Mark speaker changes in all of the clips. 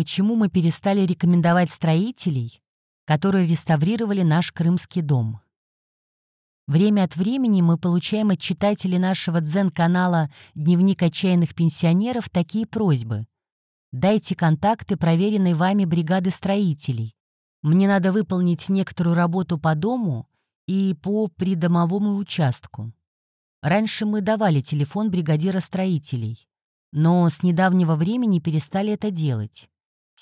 Speaker 1: почему мы перестали рекомендовать строителей, которые реставрировали наш крымский дом. Время от времени мы получаем от читателей нашего дзен-канала «Дневник отчаянных пенсионеров» такие просьбы. Дайте контакты проверенной вами бригады строителей. Мне надо выполнить некоторую работу по дому и по придомовому участку. Раньше мы давали телефон бригадира строителей, но с недавнего времени перестали это делать.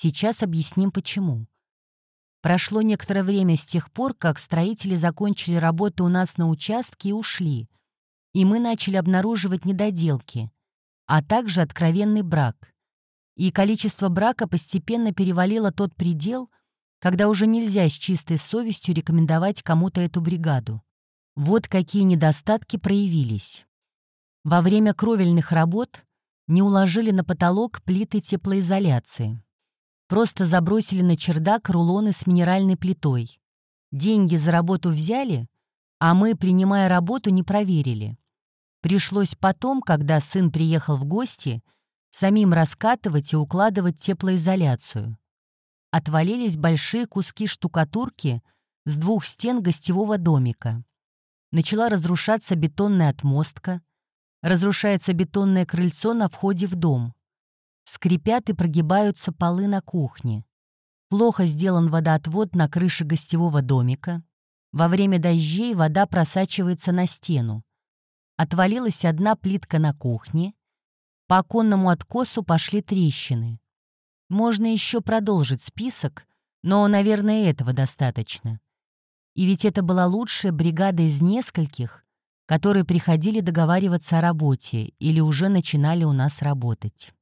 Speaker 1: Сейчас объясним почему. Прошло некоторое время с тех пор, как строители закончили работу у нас на участке и ушли, и мы начали обнаруживать недоделки, а также откровенный брак. И количество брака постепенно перевалило тот предел, когда уже нельзя с чистой совестью рекомендовать кому-то эту бригаду. Вот какие недостатки проявились. Во время кровельных работ не уложили на потолок плиты теплоизоляции. Просто забросили на чердак рулоны с минеральной плитой. Деньги за работу взяли, а мы, принимая работу, не проверили. Пришлось потом, когда сын приехал в гости, самим раскатывать и укладывать теплоизоляцию. Отвалились большие куски штукатурки с двух стен гостевого домика. Начала разрушаться бетонная отмостка, разрушается бетонное крыльцо на входе в дом. Скрипят и прогибаются полы на кухне. Плохо сделан водоотвод на крыше гостевого домика. Во время дождей вода просачивается на стену. Отвалилась одна плитка на кухне. По оконному откосу пошли трещины. Можно еще продолжить список, но, наверное, этого достаточно. И ведь это была лучшая бригада из нескольких, которые приходили договариваться о работе или уже начинали у нас работать.